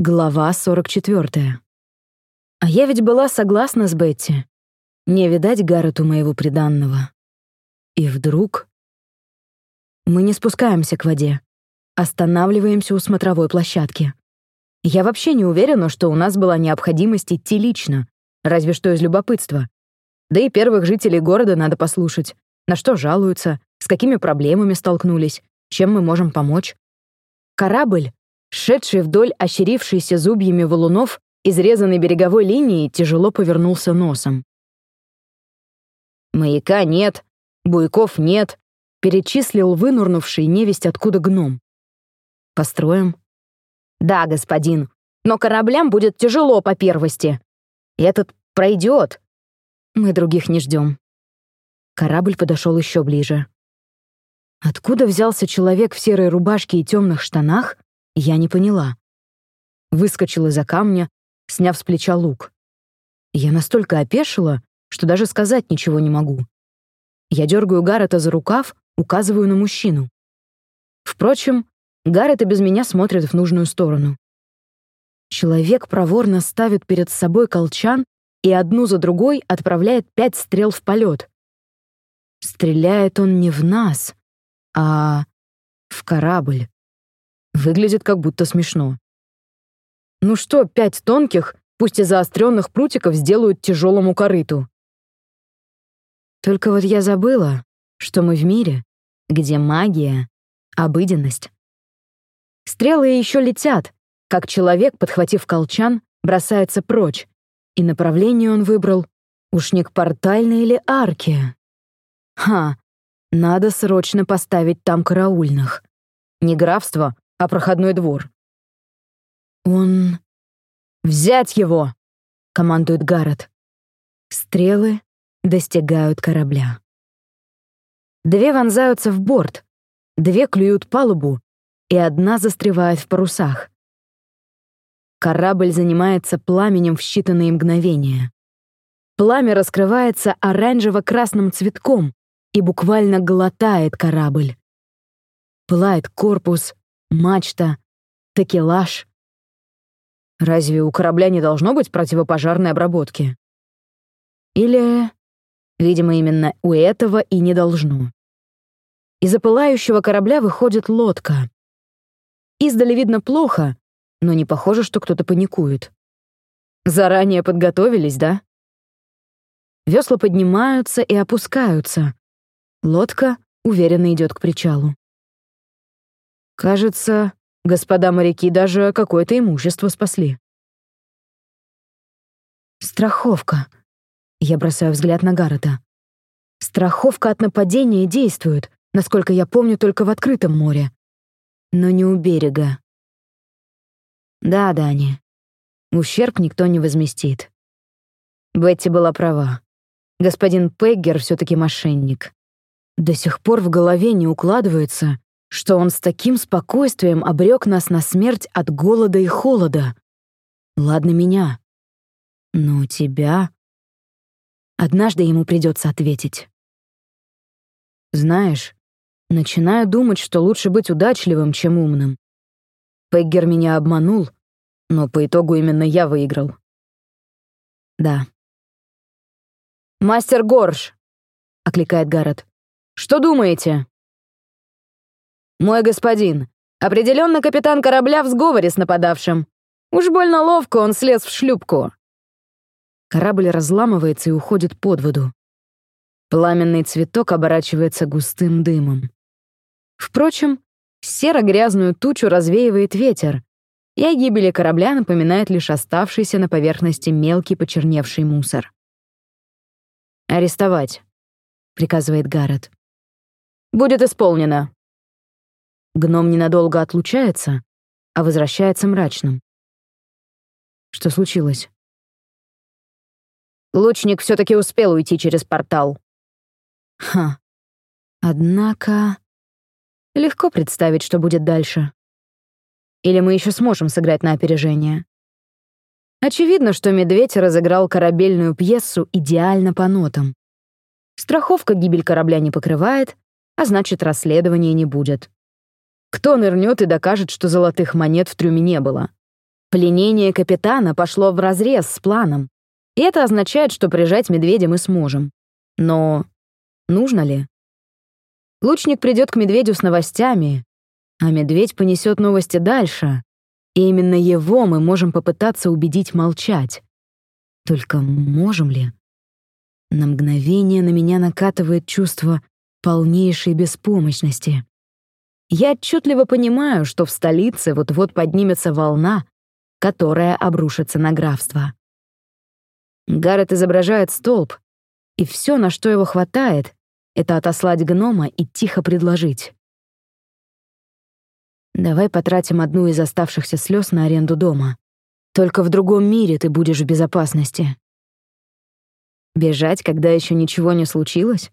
Глава 44. А я ведь была согласна с Бетти. Не видать Гаррету моего приданного. И вдруг... Мы не спускаемся к воде. Останавливаемся у смотровой площадки. Я вообще не уверена, что у нас была необходимость идти лично, разве что из любопытства. Да и первых жителей города надо послушать. На что жалуются, с какими проблемами столкнулись, чем мы можем помочь. Корабль Шедший вдоль ощерившейся зубьями валунов, изрезанной береговой линии, тяжело повернулся носом. «Маяка нет, буйков нет», — перечислил вынурнувший невесть откуда гном. «Построим?» «Да, господин, но кораблям будет тяжело по первости. Этот пройдет. Мы других не ждем». Корабль подошел еще ближе. Откуда взялся человек в серой рубашке и темных штанах, я не поняла. Выскочила за камня, сняв с плеча лук. Я настолько опешила, что даже сказать ничего не могу. Я дергаю Гаррета за рукав, указываю на мужчину. Впрочем, Гаррет и без меня смотрит в нужную сторону. Человек проворно ставит перед собой колчан и одну за другой отправляет пять стрел в полет. Стреляет он не в нас, а в корабль. Выглядит как будто смешно. Ну что, пять тонких, пусть и заостренных прутиков сделают тяжелому корыту. Только вот я забыла, что мы в мире, где магия — обыденность. Стрелы еще летят, как человек, подхватив колчан, бросается прочь, и направление он выбрал уж не к портальной или арке. Ха, надо срочно поставить там караульных. Не графство, а проходной двор. «Он... взять его!» — командует Гаррет. Стрелы достигают корабля. Две вонзаются в борт, две клюют палубу, и одна застревает в парусах. Корабль занимается пламенем в считанные мгновения. Пламя раскрывается оранжево-красным цветком и буквально глотает корабль. Пылает корпус, мачта, такелаж. Разве у корабля не должно быть противопожарной обработки? Или, видимо, именно у этого и не должно. Из запылающего корабля выходит лодка. Издали видно плохо, но не похоже, что кто-то паникует. Заранее подготовились, да? Весла поднимаются и опускаются. Лодка уверенно идет к причалу. Кажется, господа моряки даже какое-то имущество спасли. Страховка. Я бросаю взгляд на Гаррета. Страховка от нападения действует, насколько я помню, только в открытом море. Но не у берега. Да, Дани. Ущерб никто не возместит. Бетти была права. Господин Пеггер все таки мошенник. До сих пор в голове не укладывается, что он с таким спокойствием обрек нас на смерть от голода и холода. Ладно меня. Но тебя... Однажды ему придется ответить. Знаешь, начинаю думать, что лучше быть удачливым, чем умным. Пеггер меня обманул, но по итогу именно я выиграл. Да. «Мастер Горш!» — окликает Гаррет. «Что думаете?» «Мой господин, определенно капитан корабля в сговоре с нападавшим. Уж больно ловко он слез в шлюпку». Корабль разламывается и уходит под воду. Пламенный цветок оборачивается густым дымом. Впрочем, серо-грязную тучу развеивает ветер, и о гибели корабля напоминает лишь оставшийся на поверхности мелкий почерневший мусор. «Арестовать», — приказывает Гаррет. «Будет исполнено», Гном ненадолго отлучается, а возвращается мрачным. Что случилось? Лучник все таки успел уйти через портал. Ха. Однако... Легко представить, что будет дальше. Или мы еще сможем сыграть на опережение. Очевидно, что медведь разыграл корабельную пьесу идеально по нотам. Страховка гибель корабля не покрывает, а значит, расследования не будет. Кто нырнет и докажет, что золотых монет в трюме не было? Пленение капитана пошло вразрез с планом, и это означает, что прижать медведя мы сможем. Но нужно ли? Лучник придет к медведю с новостями, а медведь понесет новости дальше, и именно его мы можем попытаться убедить молчать. Только можем ли? На мгновение на меня накатывает чувство полнейшей беспомощности. Я отчетливо понимаю, что в столице вот-вот поднимется волна, которая обрушится на графство. Гаррет изображает столб, и все, на что его хватает, это отослать гнома и тихо предложить. Давай потратим одну из оставшихся слез на аренду дома. Только в другом мире ты будешь в безопасности. Бежать, когда еще ничего не случилось?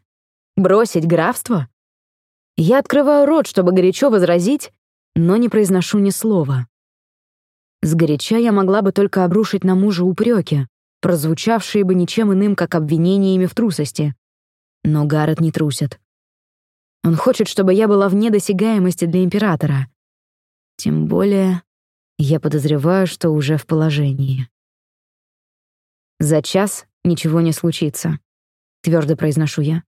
Бросить графство? Я открываю рот, чтобы горячо возразить, но не произношу ни слова. Сгоряча я могла бы только обрушить на мужа упреки, прозвучавшие бы ничем иным, как обвинениями в трусости. Но Гаррет не трусит. Он хочет, чтобы я была вне досягаемости для императора. Тем более, я подозреваю, что уже в положении. За час ничего не случится, твердо произношу я.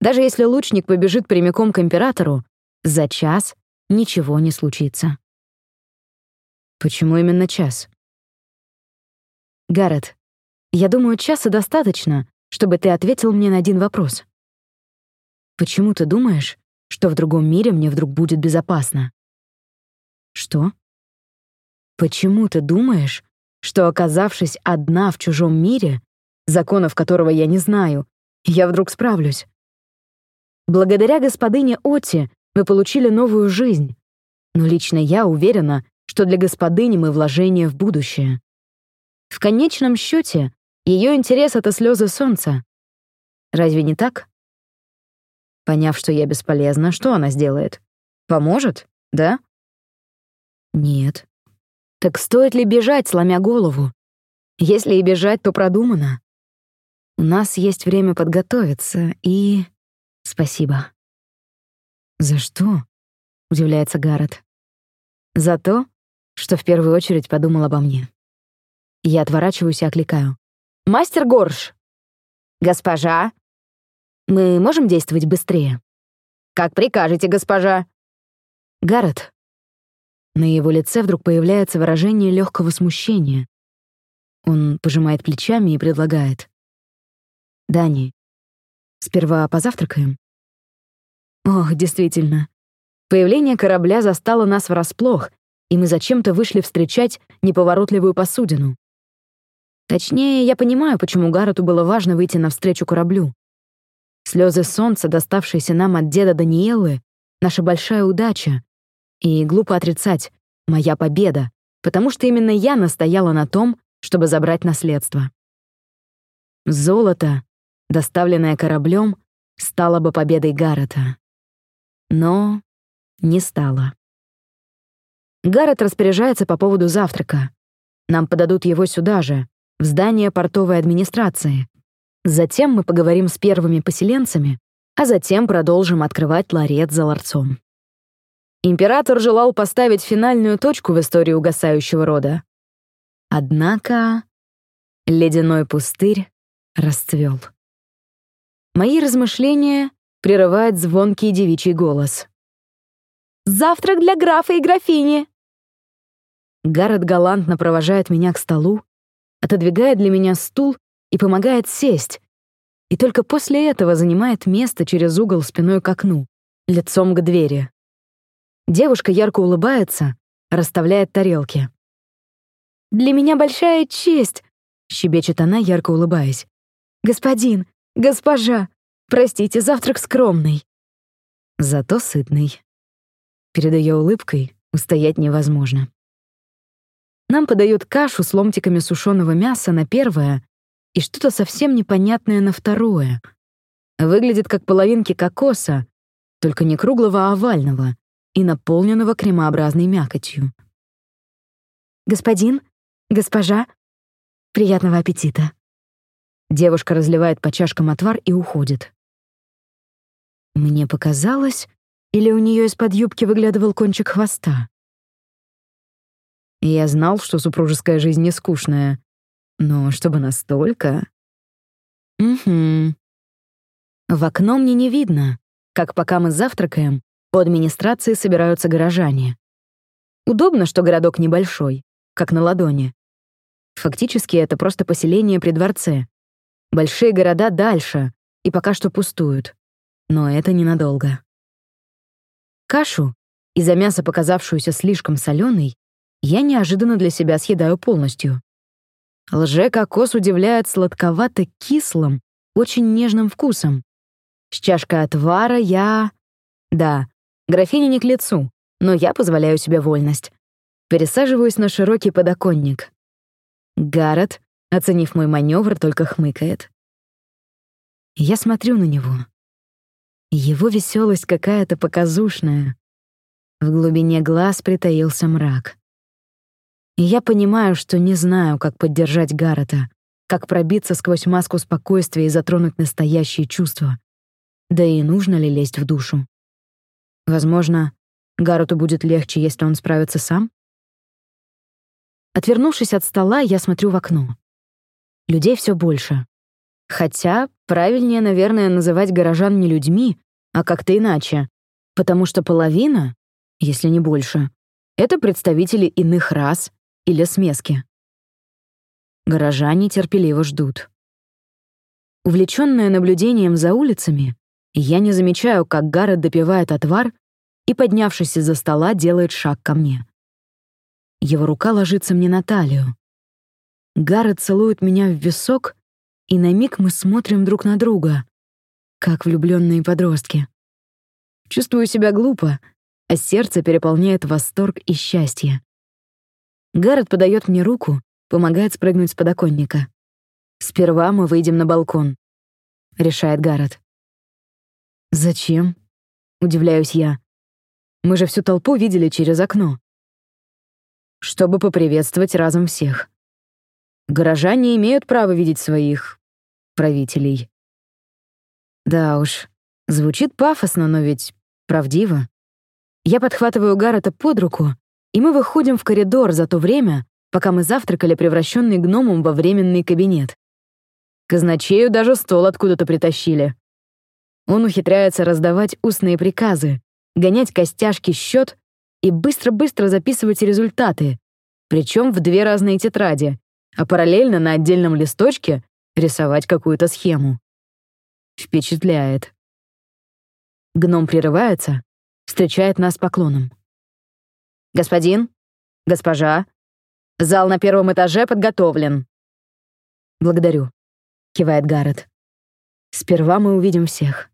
Даже если лучник побежит прямиком к императору, за час ничего не случится. Почему именно час? Гаррет, я думаю, часа достаточно, чтобы ты ответил мне на один вопрос. Почему ты думаешь, что в другом мире мне вдруг будет безопасно? Что? Почему ты думаешь, что, оказавшись одна в чужом мире, законов которого я не знаю, я вдруг справлюсь? Благодаря господыне Оти мы получили новую жизнь, но лично я уверена, что для господыни мы вложение в будущее. В конечном счете, ее интерес — это слезы солнца. Разве не так? Поняв, что я бесполезна, что она сделает? Поможет, да? Нет. Так стоит ли бежать, сломя голову? Если и бежать, то продумано. У нас есть время подготовиться, и... Спасибо. «За что?» — удивляется Гаррет. «За то, что в первую очередь подумал обо мне. Я отворачиваюсь и окликаю. «Мастер Горш!» «Госпожа!» «Мы можем действовать быстрее?» «Как прикажете, госпожа!» «Гаррет!» На его лице вдруг появляется выражение легкого смущения. Он пожимает плечами и предлагает. «Дани, сперва позавтракаем?» Ох, действительно. Появление корабля застало нас врасплох, и мы зачем-то вышли встречать неповоротливую посудину. Точнее, я понимаю, почему Гаррету было важно выйти навстречу кораблю. Слезы солнца, доставшиеся нам от деда Даниэлы, наша большая удача. И глупо отрицать, моя победа, потому что именно я настояла на том, чтобы забрать наследство. Золото, доставленное кораблем, стало бы победой Гаррета. Но не стало. Гаррет распоряжается по поводу завтрака. Нам подадут его сюда же, в здание портовой администрации. Затем мы поговорим с первыми поселенцами, а затем продолжим открывать ларец за ларцом. Император желал поставить финальную точку в истории угасающего рода. Однако ледяной пустырь расцвел. Мои размышления прерывает звонкий девичий голос. «Завтрак для графа и графини!» Гаррет галантно провожает меня к столу, отодвигает для меня стул и помогает сесть, и только после этого занимает место через угол спиной к окну, лицом к двери. Девушка ярко улыбается, расставляет тарелки. «Для меня большая честь», — щебечет она, ярко улыбаясь. «Господин, госпожа, простите, завтрак скромный». Зато сытный. Перед ее улыбкой устоять невозможно. Нам подают кашу с ломтиками сушеного мяса на первое и что-то совсем непонятное на второе. Выглядит как половинки кокоса, только не круглого, а овального и наполненного кремообразной мякотью. «Господин, госпожа, приятного аппетита!» Девушка разливает по чашкам отвар и уходит. Мне показалось, или у нее из-под юбки выглядывал кончик хвоста. Я знал, что супружеская жизнь не скучная. Но чтобы настолько... Угу. В окно мне не видно, как пока мы завтракаем, у администрации собираются горожане. Удобно, что городок небольшой, как на ладони. Фактически это просто поселение при дворце. Большие города дальше и пока что пустуют. Но это ненадолго. Кашу, из-за мяса показавшуюся слишком соленой, я неожиданно для себя съедаю полностью. Лже-кокос удивляет сладковато-кислым, очень нежным вкусом. С чашкой отвара я... Да, графиня не к лицу, но я позволяю себе вольность. Пересаживаюсь на широкий подоконник. Гаррет, оценив мой маневр, только хмыкает. Я смотрю на него. Его веселость какая-то показушная. В глубине глаз притаился мрак. Я понимаю, что не знаю, как поддержать Гаррета, как пробиться сквозь маску спокойствия и затронуть настоящие чувства. Да и нужно ли лезть в душу? Возможно, Гаррету будет легче, если он справится сам? Отвернувшись от стола, я смотрю в окно. Людей все больше. Хотя правильнее, наверное, называть горожан не людьми, а как-то иначе, потому что половина, если не больше, это представители иных рас, или смески. Горожане терпеливо ждут. Увлечённая наблюдением за улицами, я не замечаю, как Гаррет допивает отвар и, поднявшись из-за стола, делает шаг ко мне. Его рука ложится мне на талию. Гаррет целует меня в висок, и на миг мы смотрим друг на друга, как влюблённые подростки. Чувствую себя глупо, а сердце переполняет восторг и счастье. Гаррет подает мне руку, помогает спрыгнуть с подоконника. «Сперва мы выйдем на балкон», — решает Гаррет. «Зачем?» — удивляюсь я. «Мы же всю толпу видели через окно». «Чтобы поприветствовать разом всех. Горожане имеют право видеть своих... правителей». Да уж, звучит пафосно, но ведь правдиво. Я подхватываю Гаррета под руку и мы выходим в коридор за то время, пока мы завтракали, превращенный гномом во временный кабинет. Казначею даже стол откуда-то притащили. Он ухитряется раздавать устные приказы, гонять костяшки счет и быстро-быстро записывать результаты, причем в две разные тетради, а параллельно на отдельном листочке рисовать какую-то схему. Впечатляет. Гном прерывается, встречает нас поклоном. «Господин? Госпожа? Зал на первом этаже подготовлен». «Благодарю», — кивает Гаррет. «Сперва мы увидим всех».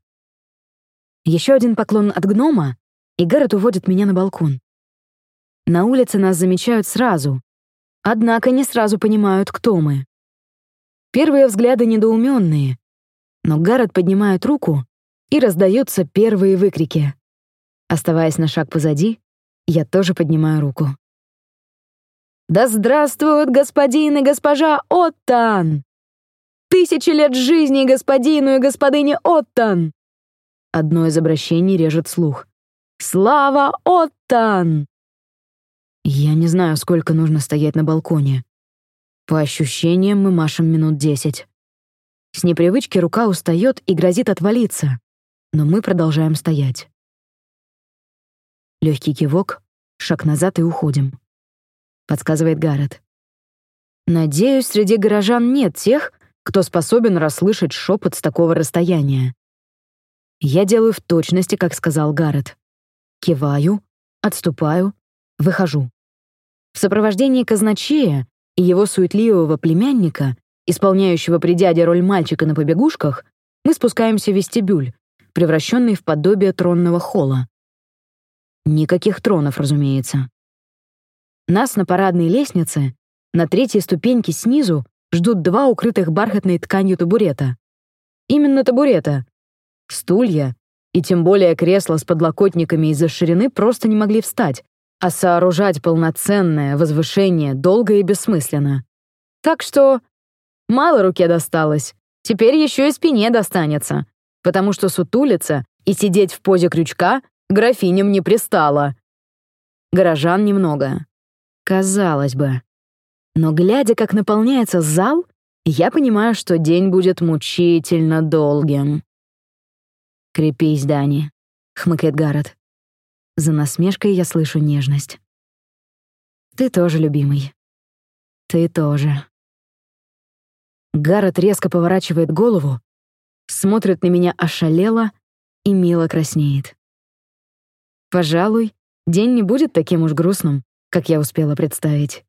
Еще один поклон от гнома, и Гаррет уводит меня на балкон. На улице нас замечают сразу, однако не сразу понимают, кто мы. Первые взгляды недоуменные, но Гаррет поднимает руку, и раздаются первые выкрики. Оставаясь на шаг позади, я тоже поднимаю руку. «Да здравствуют господин и госпожа Оттан! Тысячи лет жизни господину и господыне Оттан!» Одно из обращений режет слух. «Слава Оттан!» Я не знаю, сколько нужно стоять на балконе. По ощущениям, мы машем минут десять. С непривычки рука устает и грозит отвалиться, но мы продолжаем стоять. Легкий кивок, шаг назад и уходим. Подсказывает Гаррет. Надеюсь, среди горожан нет тех, кто способен расслышать шепот с такого расстояния. Я делаю в точности, как сказал Гаррет. Киваю, отступаю, выхожу. В сопровождении казначея и его суетливого племянника, исполняющего при дяде роль мальчика на побегушках, мы спускаемся в вестибюль, превращенный в подобие тронного холла. Никаких тронов, разумеется. Нас на парадной лестнице, на третьей ступеньке снизу, ждут два укрытых бархатной тканью табурета. Именно табурета. Стулья, и тем более кресла с подлокотниками из-за ширины просто не могли встать, а сооружать полноценное возвышение долго и бессмысленно. Так что мало руке досталось, теперь еще и спине достанется, потому что сутулиться и сидеть в позе крючка графиням не пристало. Горожан немного. Казалось бы. Но глядя, как наполняется зал, я понимаю, что день будет мучительно долгим. «Крепись, Дани», — хмыкает Гаррет. За насмешкой я слышу нежность. «Ты тоже, любимый. Ты тоже». Гаррет резко поворачивает голову, смотрит на меня ошалело и мило краснеет. Пожалуй, день не будет таким уж грустным, как я успела представить.